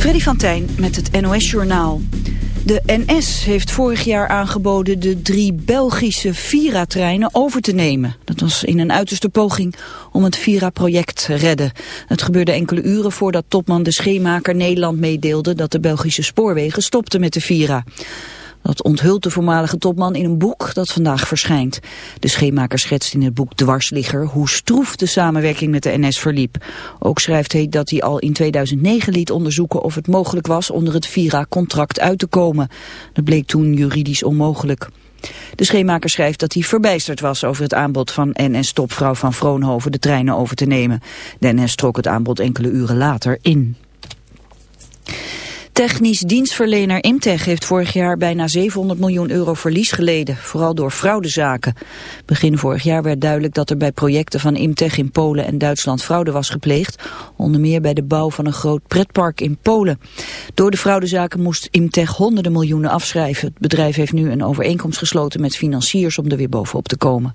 Freddy van Tijn met het NOS-journaal. De NS heeft vorig jaar aangeboden de drie Belgische Vira-treinen over te nemen. Dat was in een uiterste poging om het Vira-project te redden. Het gebeurde enkele uren voordat topman de Scheemaker Nederland meedeelde... dat de Belgische spoorwegen stopten met de Vira. Dat onthult de voormalige topman in een boek dat vandaag verschijnt. De schemaker schetst in het boek Dwarsligger hoe stroef de samenwerking met de NS verliep. Ook schrijft hij dat hij al in 2009 liet onderzoeken of het mogelijk was onder het Vira-contract uit te komen. Dat bleek toen juridisch onmogelijk. De schemaker schrijft dat hij verbijsterd was over het aanbod van NS-topvrouw van Vroonhoven de treinen over te nemen. De NS trok het aanbod enkele uren later in. Technisch dienstverlener Imtech heeft vorig jaar bijna 700 miljoen euro verlies geleden, vooral door fraudezaken. Begin vorig jaar werd duidelijk dat er bij projecten van Imtech in Polen en Duitsland fraude was gepleegd, onder meer bij de bouw van een groot pretpark in Polen. Door de fraudezaken moest Imtech honderden miljoenen afschrijven. Het bedrijf heeft nu een overeenkomst gesloten met financiers om er weer bovenop te komen.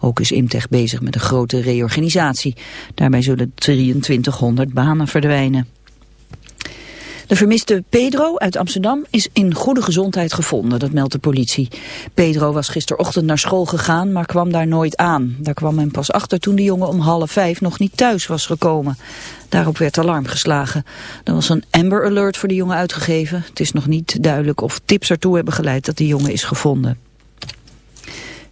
Ook is Imtech bezig met een grote reorganisatie. Daarbij zullen 2300 banen verdwijnen. De vermiste Pedro uit Amsterdam is in goede gezondheid gevonden, dat meldt de politie. Pedro was gisterochtend naar school gegaan, maar kwam daar nooit aan. Daar kwam men pas achter toen de jongen om half vijf nog niet thuis was gekomen. Daarop werd alarm geslagen. Er was een Amber Alert voor de jongen uitgegeven. Het is nog niet duidelijk of tips ertoe hebben geleid dat de jongen is gevonden.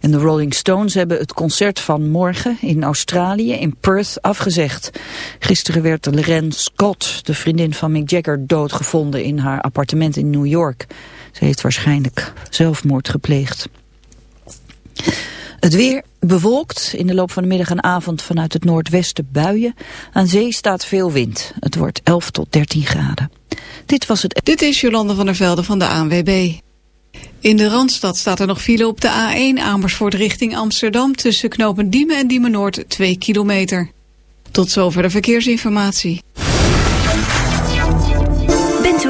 En de Rolling Stones hebben het concert van morgen in Australië, in Perth, afgezegd. Gisteren werd Lorraine Scott, de vriendin van Mick Jagger, doodgevonden in haar appartement in New York. Ze heeft waarschijnlijk zelfmoord gepleegd. Het weer bewolkt, in de loop van de middag en avond vanuit het noordwesten buien. Aan zee staat veel wind. Het wordt 11 tot 13 graden. Dit was het... Dit is Jolande van der Velde van de ANWB. In de Randstad staat er nog file op de A1 Amersfoort richting Amsterdam... tussen knopen Diemen en Diemen Noord 2 kilometer. Tot zover de verkeersinformatie.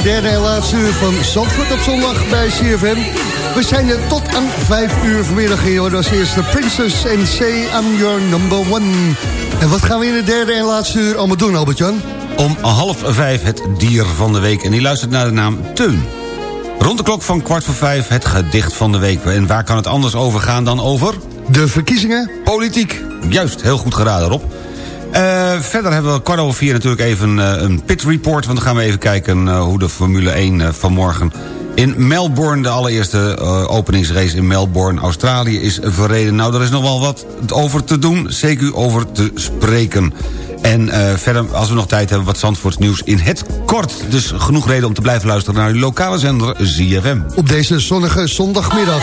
Het derde en laatste uur van Zandvoort op zondag bij CFM. We zijn er tot aan 5 uur vanmiddag hier. Dat is eerst de Princess en Say I'm Your Number One. En wat gaan we in het derde en laatste uur allemaal doen, Albert-Jan? Om half vijf het dier van de week. En die luistert naar de naam Teun. Rond de klok van kwart voor vijf het gedicht van de week. En waar kan het anders over gaan dan over? De verkiezingen. Politiek. Juist, heel goed geraden, Rob. Uh, verder hebben we kwart over vier natuurlijk even uh, een pit report. Want dan gaan we even kijken uh, hoe de Formule 1 vanmorgen in Melbourne... de allereerste openingsrace in Melbourne, Australië, is verreden. Nou, er is nog wel wat over te doen, zeker over te spreken. En verder, als we nog tijd hebben, wat Zandvoorts nieuws in het kort. Dus genoeg reden om te blijven luisteren naar uw lokale zender ZFM. Op deze zonnige zondagmiddag.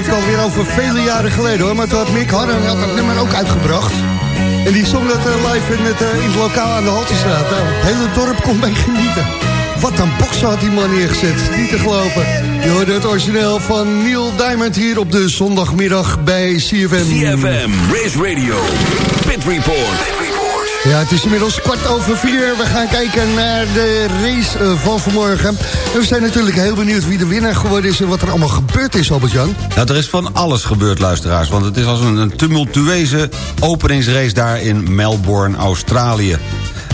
Ik alweer over vele jaren geleden hoor. Maar toen had Mick Harren had dat nummer ook uitgebracht. En die zong dat eh, live in het, eh, in lokaal aan de Haltestraat. Nou, het hele dorp kon mee genieten. Wat een boksen had die man neergezet. Niet te geloven. Je hoorde het origineel van Neil Diamond hier op de zondagmiddag bij CFM. CFM, Race Radio, Pit Report. Ja, het is inmiddels kwart over vier. We gaan kijken naar de race eh, van vanmorgen. En we zijn natuurlijk heel benieuwd wie de winnaar geworden is... en wat er allemaal gebeurd is, Albert-Jan. Nou, er is van alles gebeurd, luisteraars. Want het is als een, een tumultueuze openingsrace daar in Melbourne, Australië.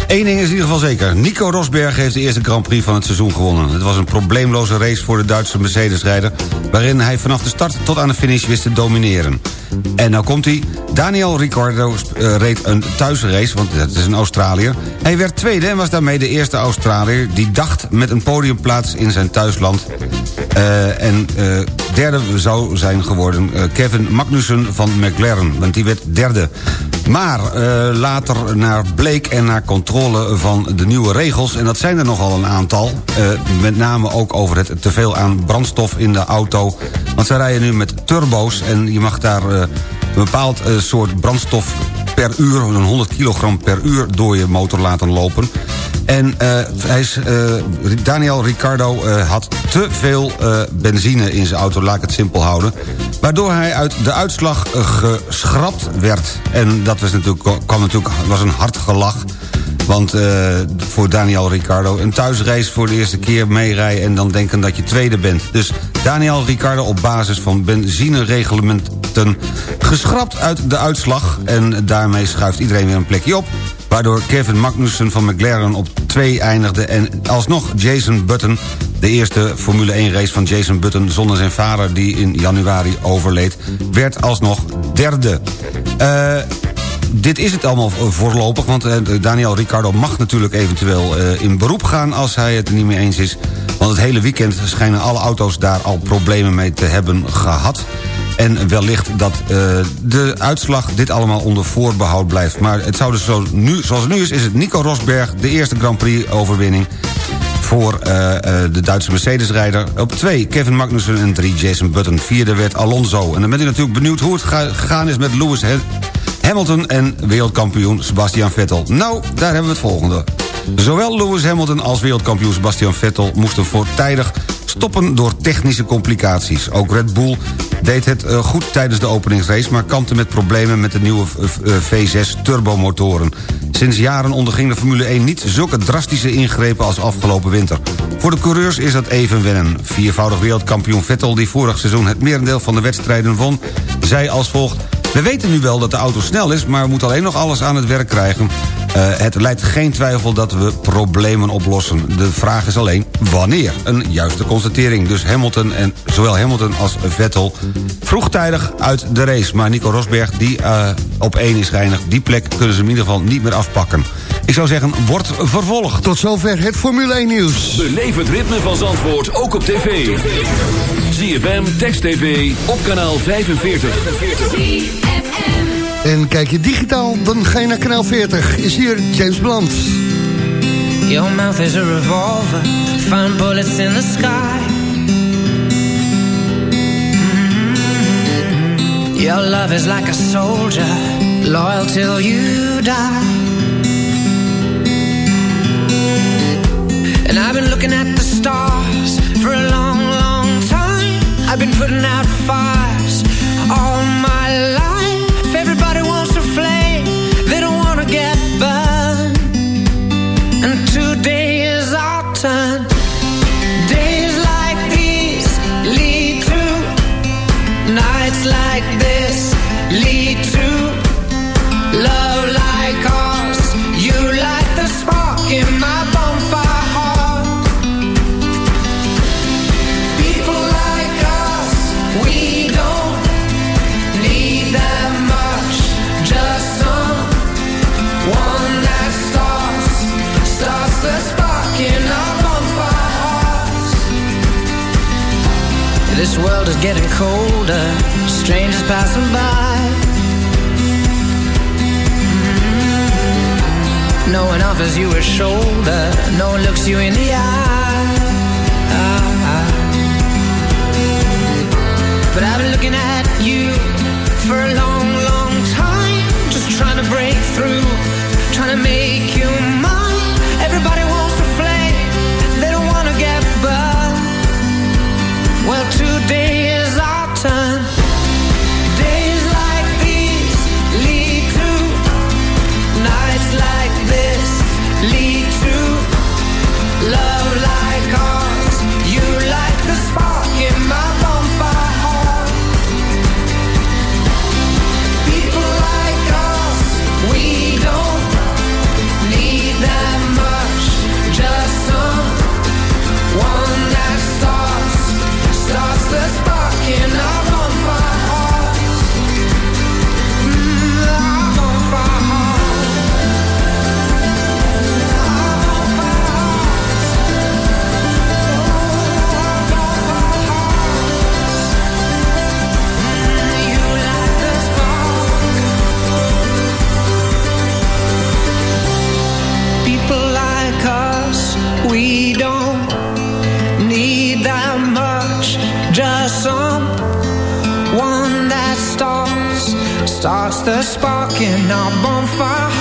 Eén ding is in ieder geval zeker. Nico Rosberg heeft de eerste Grand Prix van het seizoen gewonnen. Het was een probleemloze race voor de Duitse Mercedes-rijder... waarin hij vanaf de start tot aan de finish wist te domineren. En nou komt hij. Daniel Ricciardo eh, reed een thuisrace, want het is een Australiër. Hij werd tweede en was daarmee de eerste Australiër... die dacht met een podiumplaats in zijn thuisland... Eh, en eh, derde zou zijn geworden Kevin Magnussen van McLaren. Want die werd derde. Maar eh, later naar bleek en naar controle van de nieuwe regels... en dat zijn er nogal een aantal... eh, met name ook over het teveel aan brandstof in de auto. Want zij rijden nu met turbo's en je mag daar eh, een bepaald soort brandstof per uur... een 100 kilogram per uur door je motor laten lopen... En eh, hij is, eh, Daniel Ricciardo eh, had te veel benzine in zijn auto, laat ik het simpel houden. Waardoor hij uit de uitslag geschrapt werd. En dat was natuurlijk, kwam natuurlijk, was een hard gelach. Want voor Daniel Ricciardo een thuisrace voor de eerste keer meerijden... en dan denken dat je tweede bent. Dus Daniel Ricciardo op basis van benzinereglementen geschrapt uit de uitslag. En daarmee schuift iedereen weer een plekje op. Waardoor Kevin Magnussen van McLaren op 2 eindigde... en alsnog Jason Button, de eerste Formule 1 race van Jason Button... zonder zijn vader die in januari overleed... werd alsnog derde. Eh dit is het allemaal voorlopig, want eh, Daniel Ricciardo mag natuurlijk eventueel eh, in beroep gaan als hij het er niet mee eens is. Want het hele weekend schijnen alle auto's daar al problemen mee te hebben gehad. En wellicht dat uh, de uitslag dit allemaal onder voorbehoud blijft. Maar het zou dus zo nu, zoals het nu is, is het Nico Rosberg... de eerste Grand Prix-overwinning voor uh, uh, de Duitse Mercedes-rijder. Op twee Kevin Magnussen en drie Jason Button. Vierde werd Alonso. En dan bent u natuurlijk benieuwd hoe het gegaan is met Lewis Hamilton... en wereldkampioen Sebastian Vettel. Nou, daar hebben we het volgende. Zowel Lewis Hamilton als wereldkampioen Sebastian Vettel... moesten voortijdig stoppen door technische complicaties. Ook Red Bull deed het eh, goed tijdens de openingsrace... maar kampte met problemen met de nieuwe V6 turbomotoren. Sinds jaren onderging de Formule 1 niet zulke drastische ingrepen als afgelopen winter. Voor de coureurs is dat even wennen. Viervoudig wereldkampioen Vettel, die vorig seizoen het merendeel van de wedstrijden won... zei als volgt... We weten nu wel dat de auto snel is, maar we moeten alleen nog alles aan het werk krijgen. Uh, het lijkt geen twijfel dat we problemen oplossen. De vraag is alleen wanneer. Een juiste constatering. Dus Hamilton en zowel Hamilton als Vettel vroegtijdig uit de race. Maar Nico Rosberg, die uh, op één is geëindigd... die plek kunnen ze in ieder geval niet meer afpakken. Ik zou zeggen, wordt vervolgd. Tot zover het Formule 1 nieuws. Beleef het ritme van Zandvoort ook op tv. ZFM, Text TV, op kanaal 45. En kijk je digitaal, dan ga je naar kanaal 40. Is hier James Blunt. Your mouth is a revolver. Find bullets in the sky. Mm-hmm. Your love is like a soldier. Loyal till you die. And I've been looking at the stars for a long, long time. I've been putting out fires colder, strangers passing by. No one offers you a shoulder, no one looks you in the eye. But I've been looking at you for a long, the spark in our bonfire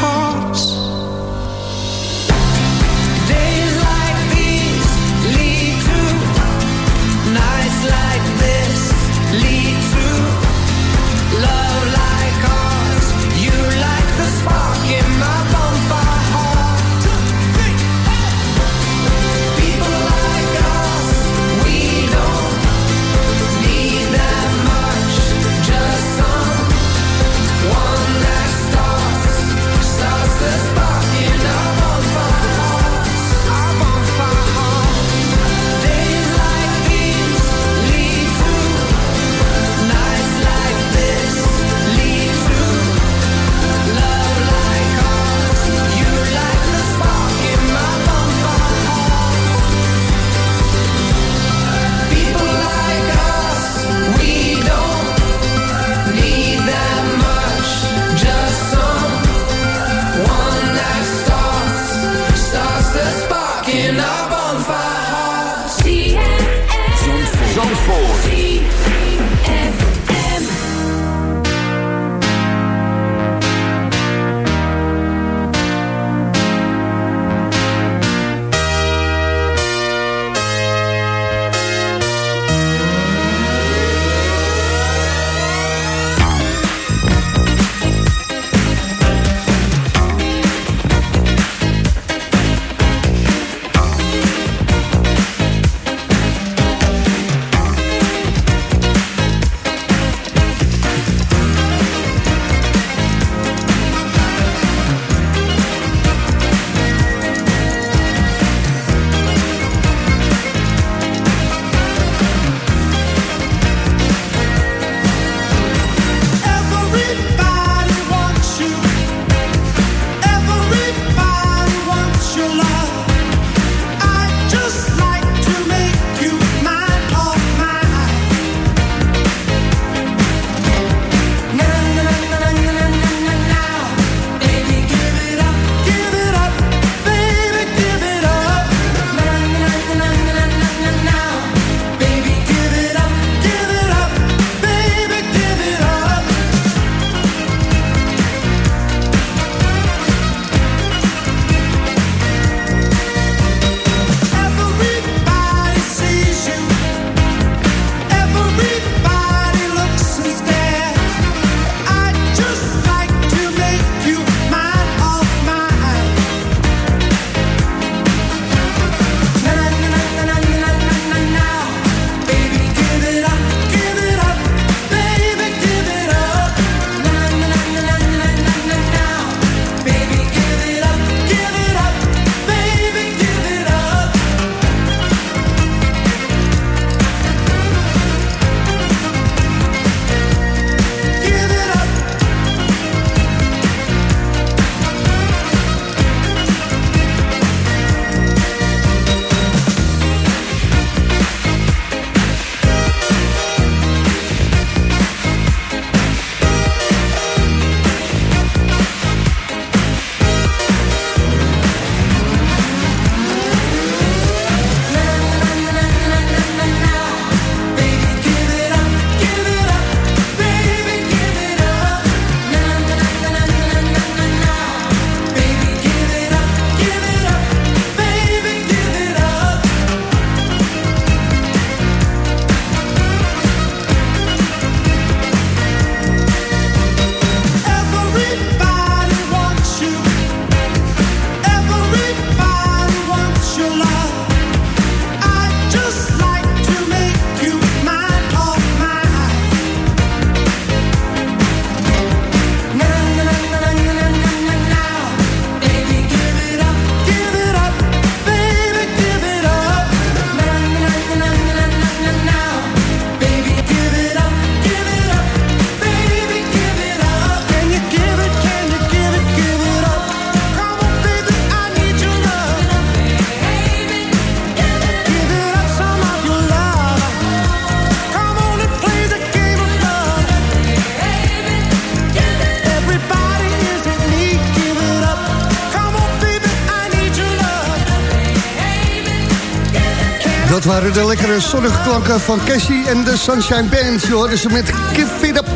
de zonnige klanken van Cassie en de Sunshine Band. Je hoorde ze met Give It Up.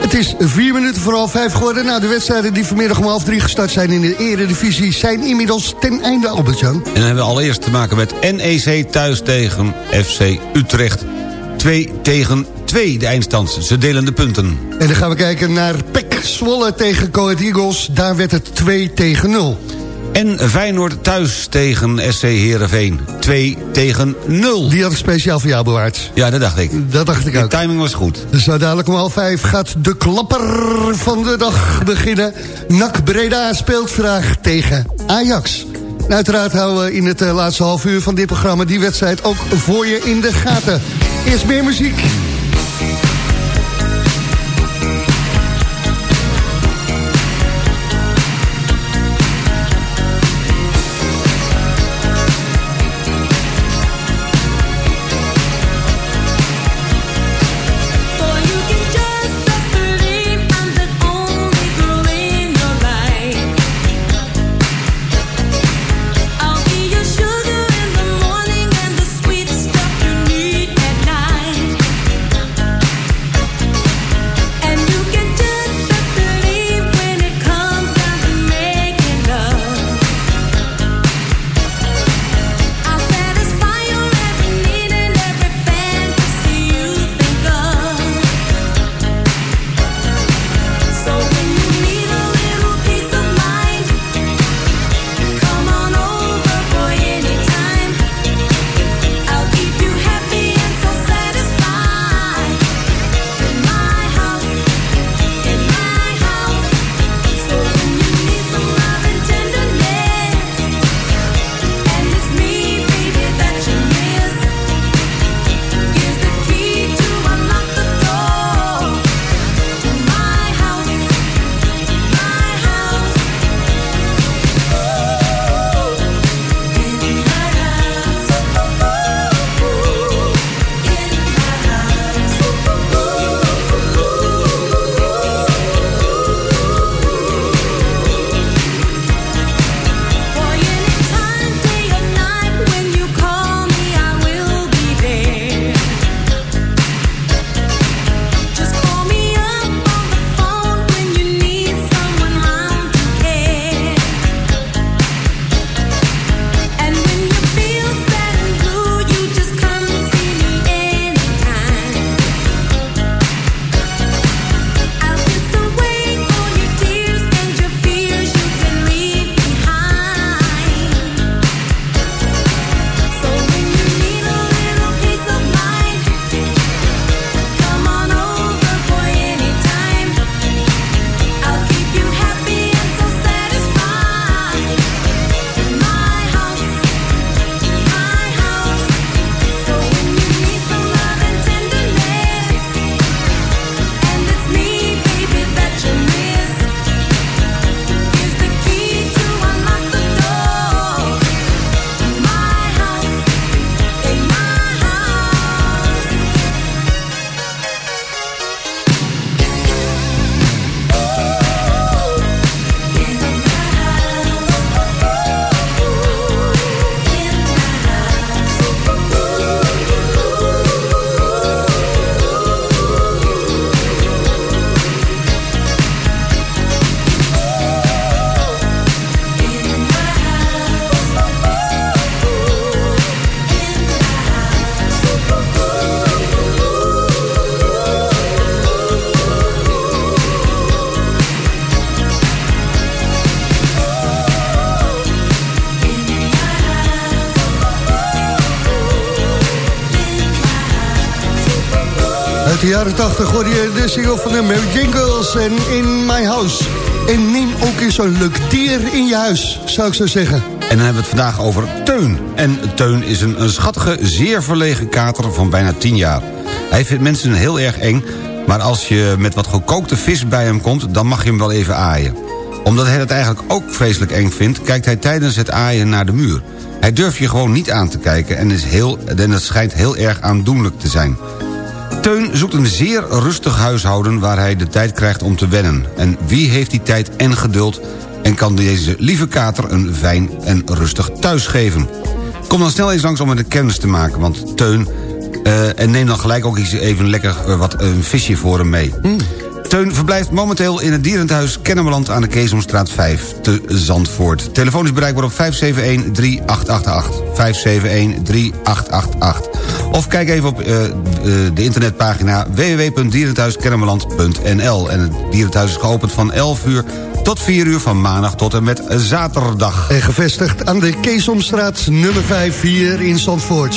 Het is vier minuten voor half vijf geworden. Nou, de wedstrijden die vanmiddag om half drie gestart zijn in de eredivisie... zijn inmiddels ten einde, Albert-Jan. En dan hebben we allereerst te maken met NEC thuis tegen FC Utrecht. 2 tegen 2 de eindstand. Ze delen de punten. En dan gaan we kijken naar PEC Zwolle tegen Coët Eagles. Daar werd het 2 tegen 0. En Feyenoord thuis tegen SC Heerenveen. 2 tegen 0. Die had ik speciaal voor jou bewaard. Ja, dat dacht ik. Dat dacht ik ook. De timing was goed. Dus zo dadelijk om half vijf gaat de klapper van de dag beginnen. NAC Breda speelt vandaag tegen Ajax. En uiteraard houden we in het eh, laatste half uur van dit programma... die wedstrijd ook voor je in de gaten. Eerst meer muziek. Uit de jaren 80 hoor je de single van de Mary Jingles en In My House. En neem ook eens zo'n leuk dier in je huis, zou ik zo zeggen. En dan hebben we het vandaag over Teun. En Teun is een, een schattige, zeer verlegen kater van bijna 10 jaar. Hij vindt mensen heel erg eng, maar als je met wat gekookte vis bij hem komt... dan mag je hem wel even aaien. Omdat hij dat eigenlijk ook vreselijk eng vindt... kijkt hij tijdens het aaien naar de muur. Hij durft je gewoon niet aan te kijken en, is heel, en het schijnt heel erg aandoenlijk te zijn. Teun zoekt een zeer rustig huishouden waar hij de tijd krijgt om te wennen. En wie heeft die tijd en geduld en kan deze lieve kater een fijn en rustig thuis geven? Kom dan snel eens langs om met de kennis te maken, want Teun... eh, en neem dan gelijk ook even lekker eh, wat een visje voor hem mee. Teun verblijft momenteel in het dierenthuis Kennemerland... aan de Keesomstraat 5 te Zandvoort. Telefoon is bereikbaar op 571-3888. 571-3888. Of kijk even op eh, eh, de internetpagina www.dierenthuiskennemerland.nl. En het dierenthuis is geopend van 11 uur tot 4 uur van maandag tot en met zaterdag. En gevestigd aan de Keesomstraat nummer 5 hier in Zandvoort.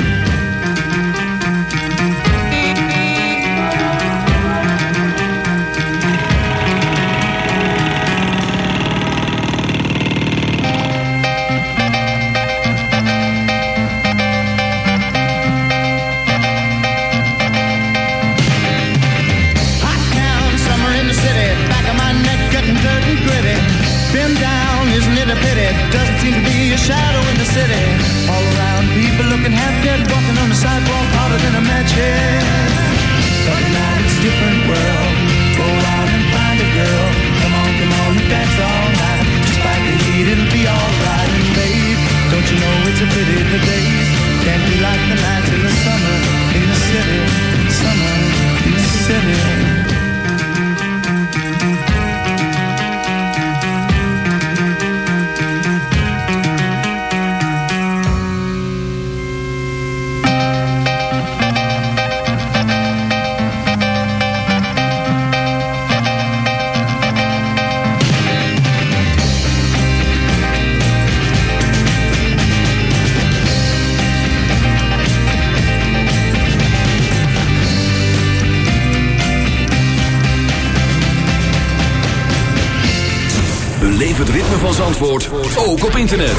Beleef het ritme van Zandvoort, ook op internet.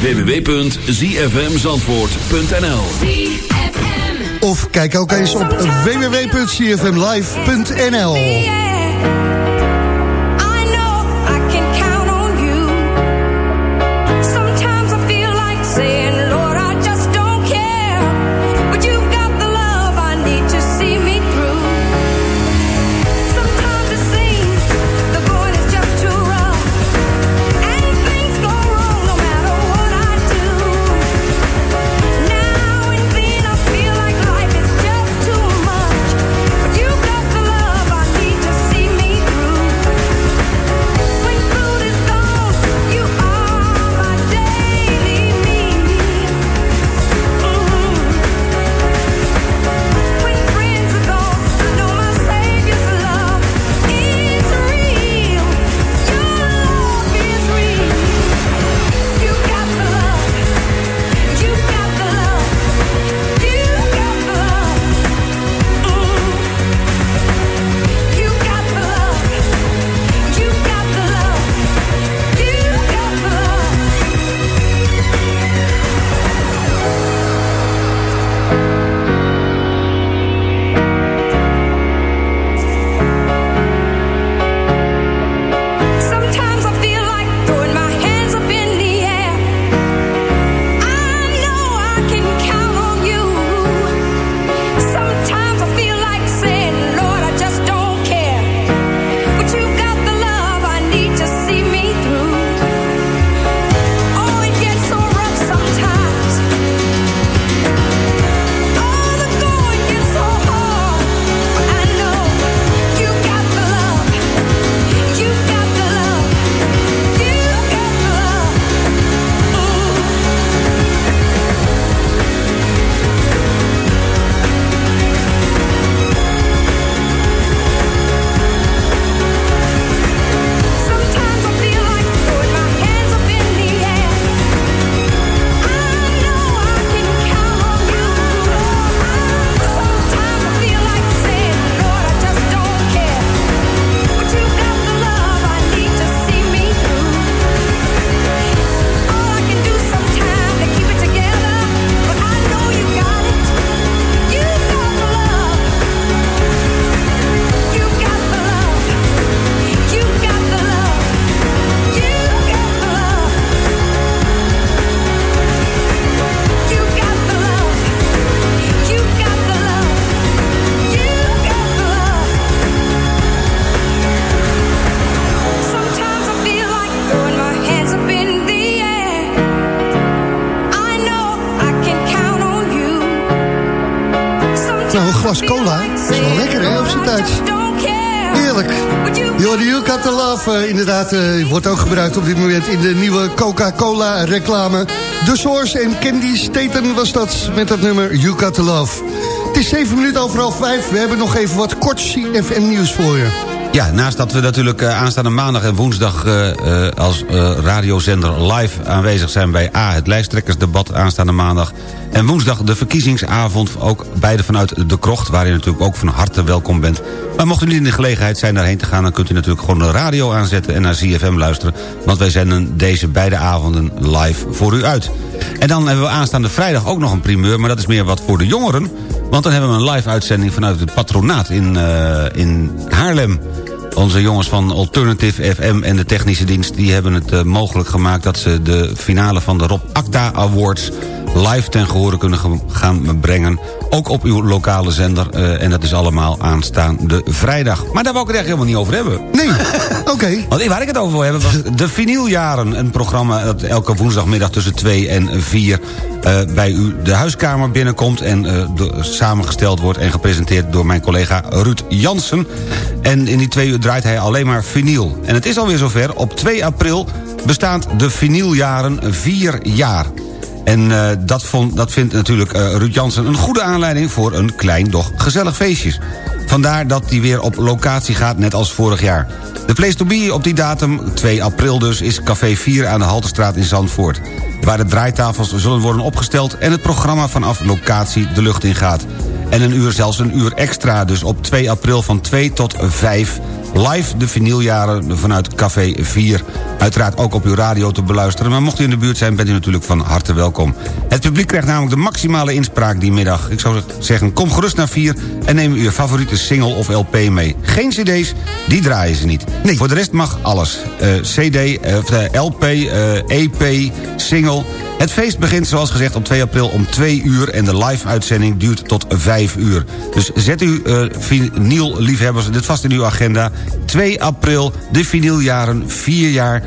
www.zfmzandvoort.nl Of kijk ook eens op www.cfmlive.nl inderdaad, eh, wordt ook gebruikt op dit moment in de nieuwe Coca-Cola reclame. De Source en Candy Staten was dat met dat nummer You Got The Love. Het is 7 minuten over half 5. We hebben nog even wat kort CFM nieuws voor je. Ja, naast dat we natuurlijk eh, aanstaande maandag en woensdag eh, eh, als radiozender live aanwezig zijn bij A, het lijsttrekkersdebat aanstaande maandag. En woensdag de verkiezingsavond, ook beide vanuit de krocht, waar u natuurlijk ook van harte welkom bent. Maar mocht u niet in de gelegenheid zijn daarheen te gaan, dan kunt u natuurlijk gewoon de radio aanzetten en naar ZFM luisteren. Want wij zenden deze beide avonden live voor u uit. En dan hebben we aanstaande vrijdag ook nog een primeur, maar dat is meer wat voor de jongeren. Want dan hebben we een live uitzending vanuit het patronaat in, eh, in Haarlem. Onze jongens van Alternative FM en de technische dienst... die hebben het eh, mogelijk gemaakt dat ze de finale van de Rob Acta Awards... live ten gehore kunnen gaan brengen. Ook op uw lokale zender. eh, en dat is allemaal aanstaande vrijdag. Maar daar wil ik het echt helemaal niet over hebben. Nee, oké. Want waar ik het over wil hebben was de vinyljaren. Een programma dat elke woensdagmiddag tussen 2 en 4 eh, bij u de huiskamer binnenkomt... en eh, samengesteld wordt en gepresenteerd door mijn collega Ruud Jansen. En in die twee uur draait hij alleen maar vinyl. En het is alweer zover. Op 2 april bestaat de vinyljaren vier jaar. En eh, dat, vond, dat vindt natuurlijk eh, Ruud Jansen een goede aanleiding... voor een klein, doch gezellig feestje. Vandaar dat hij weer op locatie gaat, net als vorig jaar. De place to be op die datum, 2 april dus, is Café 4 aan de Haltestraat in Zandvoort. Waar de draaitafels zullen worden opgesteld... en het programma vanaf locatie de lucht in gaat. En een uur, zelfs een uur extra, dus op 2 april van 2 tot 5 live de vinyljaren vanuit Café 4. Uiteraard ook op uw radio te beluisteren... maar mocht u in de buurt zijn, bent u natuurlijk van harte welkom. Het publiek krijgt namelijk de maximale inspraak die middag. Ik zou zeggen, kom gerust naar 4 en neem uw favoriete single of LP mee. Geen cd's, die draaien ze niet. Nee. Voor de rest mag alles. Eh, cd, eh, eh, LP, EP, single... Het feest begint zoals gezegd op 2 april om 2 uur... en de live-uitzending duurt tot 5 uur. Dus zet u uh, vinyl-liefhebbers dit vast in uw agenda. 2 april, de vinyljaren, 4 jaar...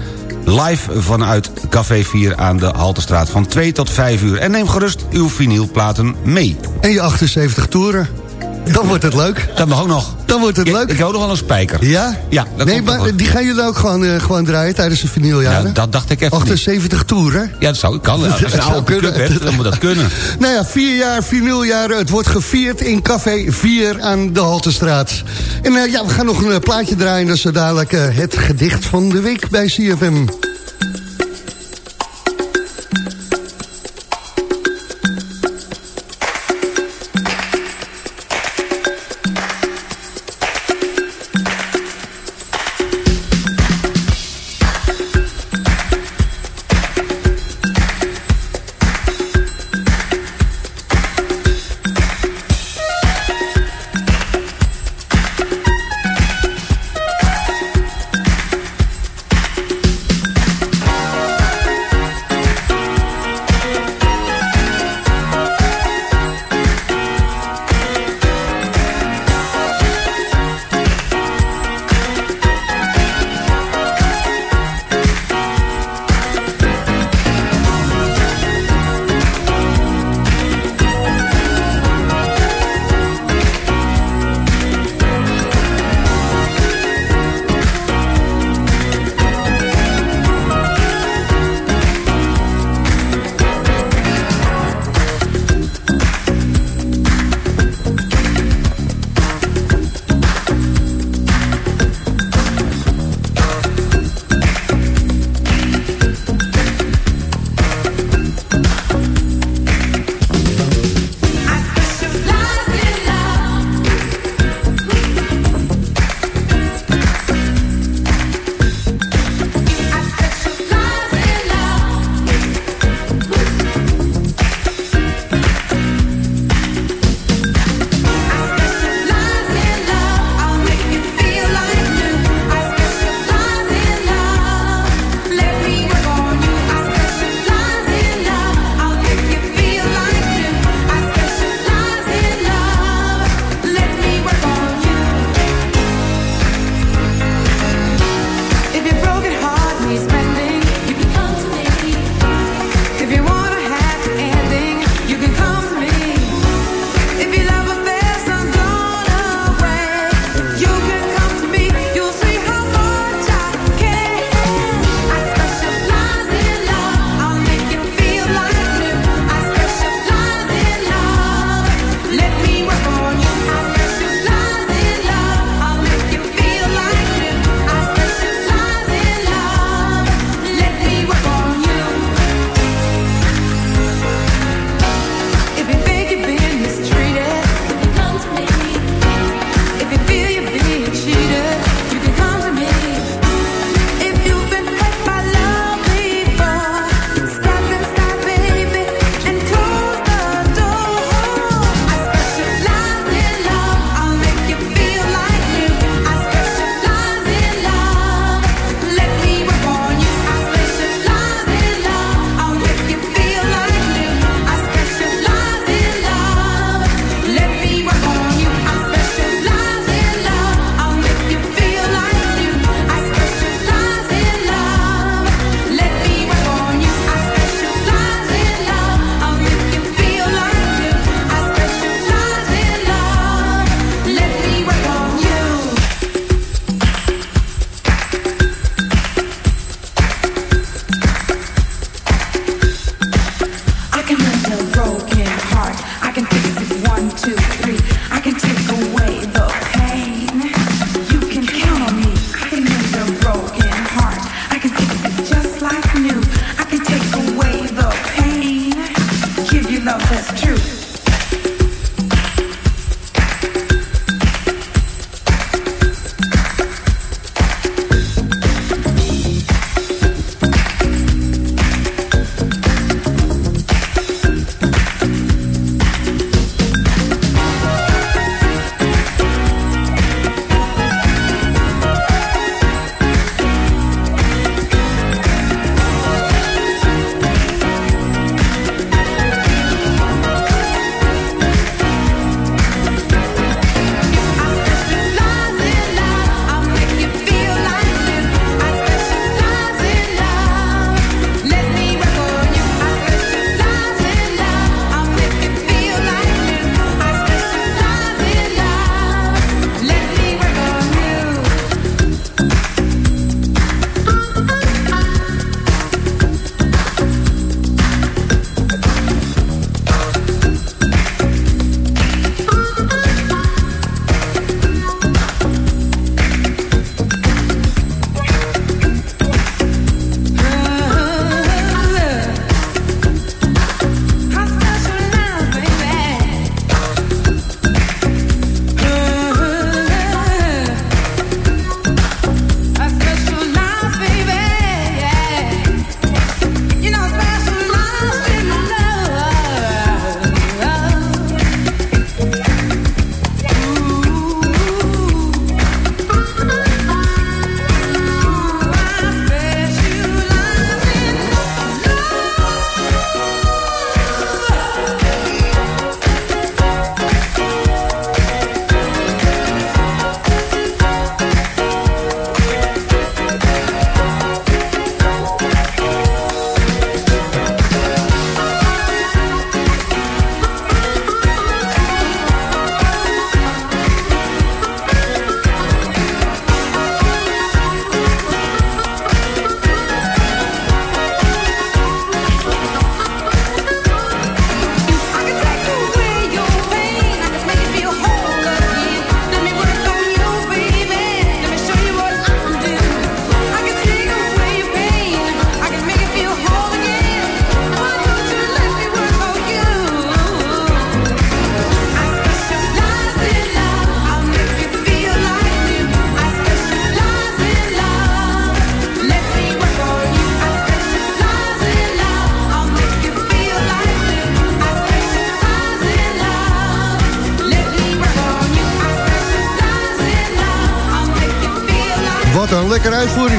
live vanuit Café 4 aan de Haltestraat van 2 tot 5 uur. En neem gerust uw vinylplaten mee. En je 78 toeren. Dan wordt het leuk. Dat mag ook nog. Dan wordt het leuk. ik hou nog wel een spijker. Ja? Ja, dat nee, maar die gaan jullie ook gewoon, eh, gewoon draaien tijdens de vinyljaren? Ja, dat dacht ik even niet. 78 toeren. Ja, dat zou kan. Als je een club kunnen. hebt, dan moet dat kunnen. Nou ja, vier jaar vinyljaren. Het wordt gevierd in Café 4 aan de Haltestraat. En eh, ja, we gaan nog een eh, plaatje draaien. Dat is dadelijk het gedicht van de week bij CFM.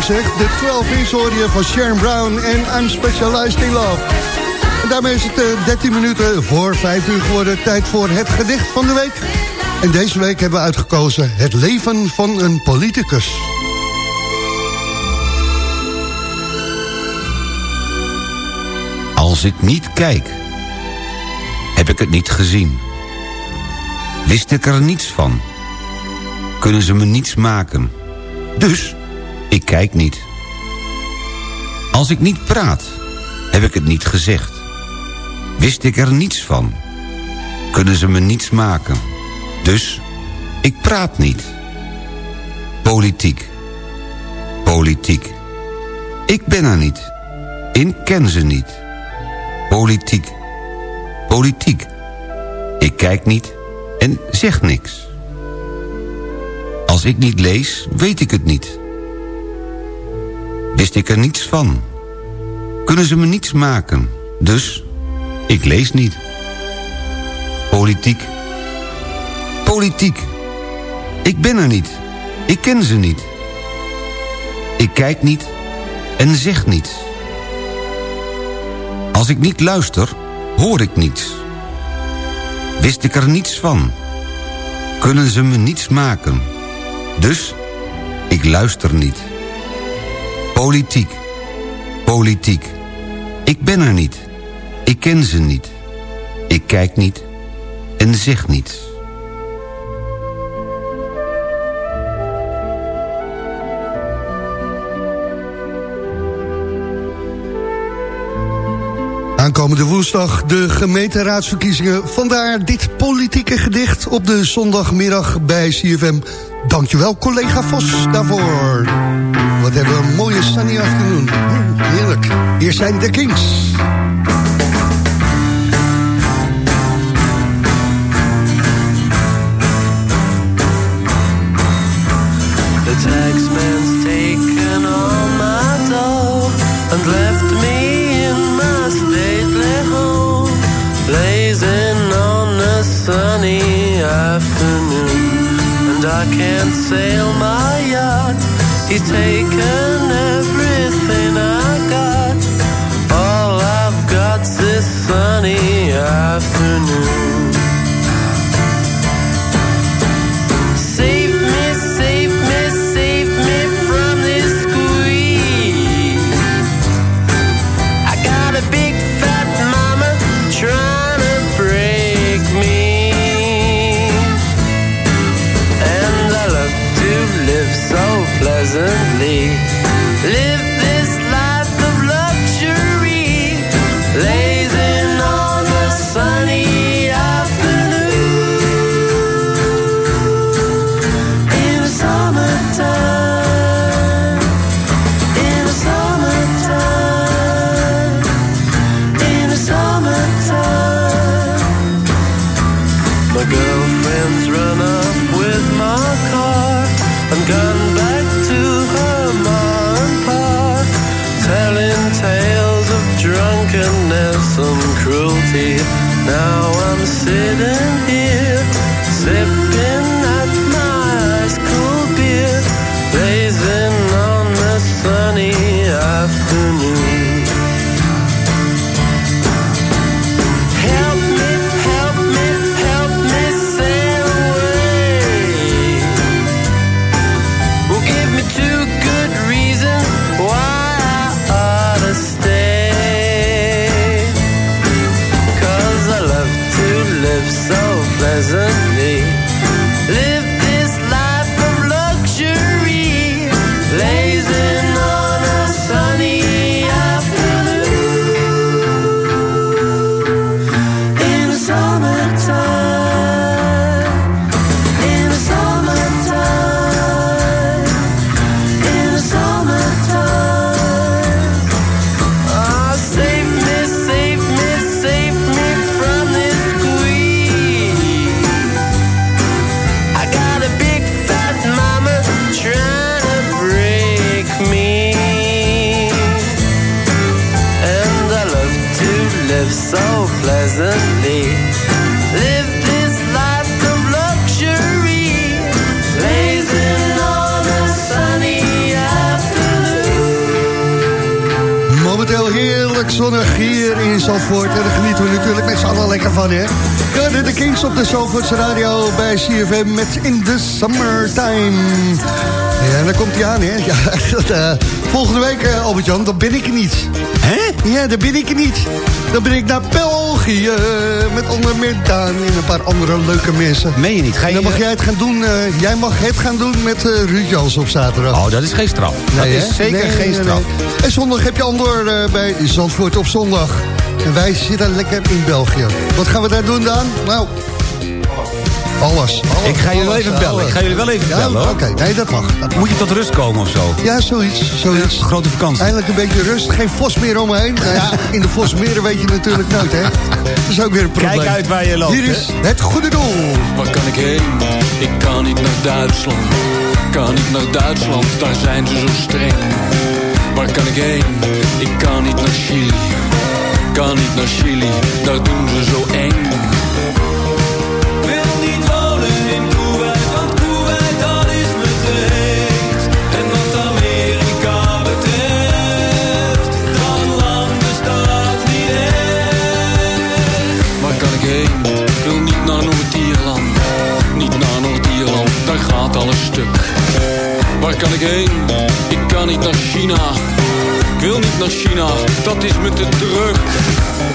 Zeg. De 12 inch van Sharon Brown en I'm Specialized in Love. Daarmee is het eh, 13 minuten voor 5 uur geworden. Tijd voor het gedicht van de week. En deze week hebben we uitgekozen het leven van een politicus. Als ik niet kijk, heb ik het niet gezien. Wist ik er niets van, kunnen ze me niets maken. Dus, ik kijk niet. Als ik niet praat, heb ik het niet gezegd. Wist ik er niets van, kunnen ze me niets maken. Dus, ik praat niet. Politiek. Politiek. Ik ben er niet. Ik ken ze niet. Politiek. Politiek. Ik kijk niet en zeg niks. Als ik niet lees, weet ik het niet. Wist ik er niets van. Kunnen ze me niets maken. Dus, ik lees niet. Politiek. Politiek. Ik ben er niet. Ik ken ze niet. Ik kijk niet en zeg niets. Als ik niet luister, hoor ik niets. Wist ik er niets van. Kunnen ze me niets maken. Dus, ik luister niet. Politiek. Politiek. Ik ben er niet. Ik ken ze niet. Ik kijk niet en zeg niets. Aankomende woensdag de gemeenteraadsverkiezingen. Vandaar dit politieke gedicht op de zondagmiddag bij CFM. Dankjewel collega Vos daarvoor. Wat hebben we een mooie sunny afternoon. Heerlijk. Hier zijn de Kings. The taxman's taken all my dough and left me in my stately home, blazing on a sunny afternoon. And I can't sail my. He's taken live so pleasantly. Live Zandvoort. En daar genieten we natuurlijk met z'n allen lekker van, hè? Ja, de Kings op de Zandvoortse radio bij CFM met In the Summertime. Ja, en dan komt hij aan, hè? Ja, dat, eh, volgende week, eh, Albert-Jan, dan ben ik er niet. Hè? Ja, dan ben ik er niet. Dan ben ik naar België met onder meer Daan en een paar andere leuke mensen. Meen je niet? Ga je... Dan mag jij het gaan doen, eh, jij mag het gaan doen met eh Ruud Jans op zaterdag. Oh, dat is geen straf. dat Nee, is hè? zeker Nee, geen straf. nee. En zondag heb je Andor eh, bij Zandvoort op zondag. En wij zitten lekker in België. Wat gaan we daar doen dan? Nou, alles. alles Ik ga jullie wel even bellen. alles. Ik ga jullie wel even Ja, bellen. Oké, nee, dat mag. Dat mag. Moet je tot rust komen of zo? Ja, zoiets. zoiets. Grote vakantie. Eindelijk een beetje rust. Geen vos meer om me heen. Nou ja, in de vosmeren weet je natuurlijk nooit, hè. Dat is ook weer een probleem. Kijk uit waar je loopt, Hier is het goede doel. Waar kan ik heen? Ik kan niet naar Duitsland. Kan niet naar Duitsland, daar zijn ze zo streng. Waar kan ik heen? Ik kan niet naar Chili. Kan niet naar Chili, daar naar China, dat is me te druk.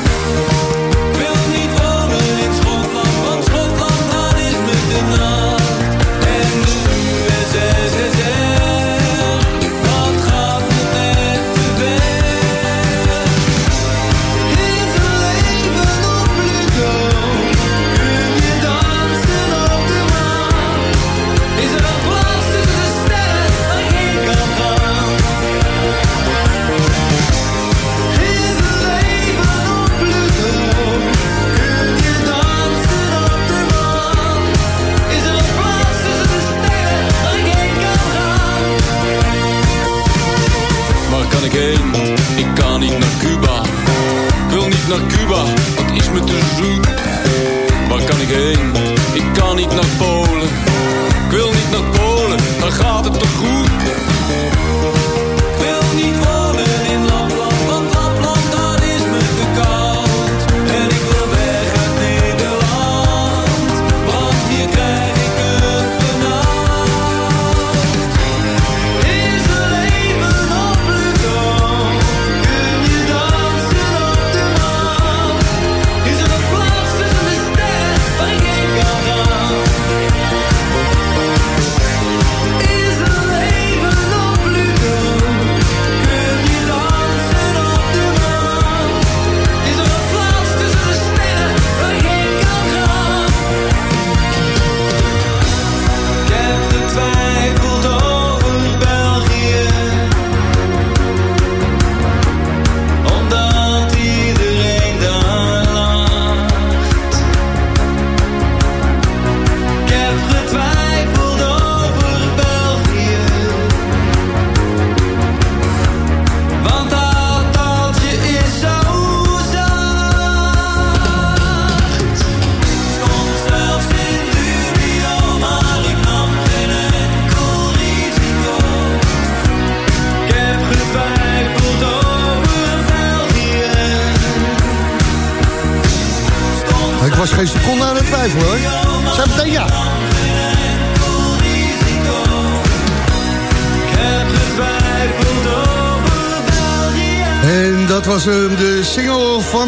Waar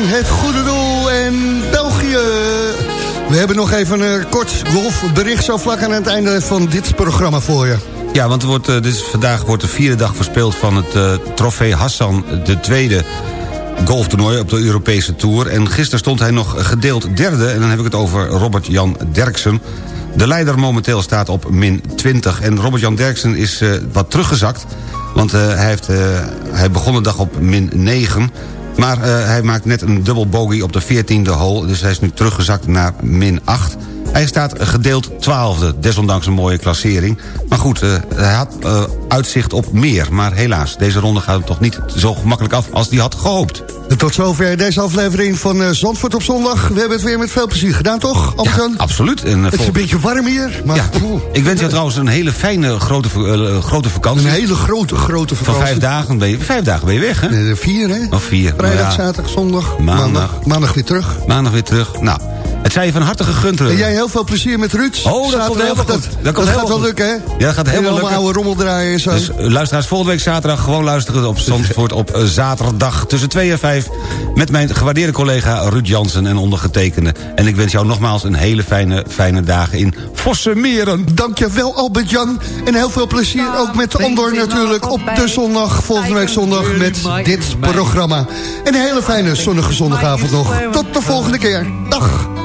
Het Goede Doel en België. We hebben nog even een kort golfbericht zo vlak aan het einde van dit programma voor je. Ja, want wordt, eh, is, vandaag wordt de vierde dag verspeeld van het eh, trofee Hassan... de tweede golftoernooi op de Europese Tour. En gisteren stond hij nog gedeeld derde. En dan heb ik het over Robert-Jan Derksen. De leider momenteel staat op min 20. En Robert-Jan Derksen is eh, wat teruggezakt. Want hij, heeft, hij begon de dag op min 9... Maar eh, hij maakt net een dubbel bogey op de 14e hole. Dus hij is nu teruggezakt naar min 8. Hij staat gedeeld 12e, desondanks een mooie klassering. Maar goed, eh, hij had eh, uitzicht op meer. Maar helaas, deze ronde gaat hem toch niet zo gemakkelijk af als hij had gehoopt. Tot zover deze aflevering van eh, Zandvoort op zondag. We hebben het weer met veel plezier gedaan, toch? Albert-Jan? Absoluut. En, Het is een beetje warm hier, maar ja. Ik wens jou trouwens een hele fijne grote, grote vakantie. een hele grote, grote Van vakantie. vijf dagen ben je, vijf dagen ben je weg, hè? Eh, vier, hè? Of vier. Vrijdag, Nou ja, zaterdag, zondag, Maandag. maandag. Maandag weer terug. Maandag weer terug. Nou, het zij je van harte gegund. En jij heel veel plezier met Ruud. Oh, dat komt helemaal dat, goed. Dat dat komt gaat wel lukken, hè? Ja, dat gaat helemaal lukken. oude rommel draaien en zo. Dus eh, luisteraars, volgende week zaterdag gewoon luisteren op Zandvoort op eh, zaterdag tussen 2 en 5... met mijn gewaardeerde collega Ruud Jansen en ondergetekende. En ik wens jou nogmaals een hele fijne, fijne dagen in Vossenmeren. Dankjewel Albert-Jan. En heel veel plezier ook met Andor natuurlijk op de zondag. Volgende week zondag met dit programma. En een hele fijne zonnige zondagavond nog. Tot de volgende keer. Dag.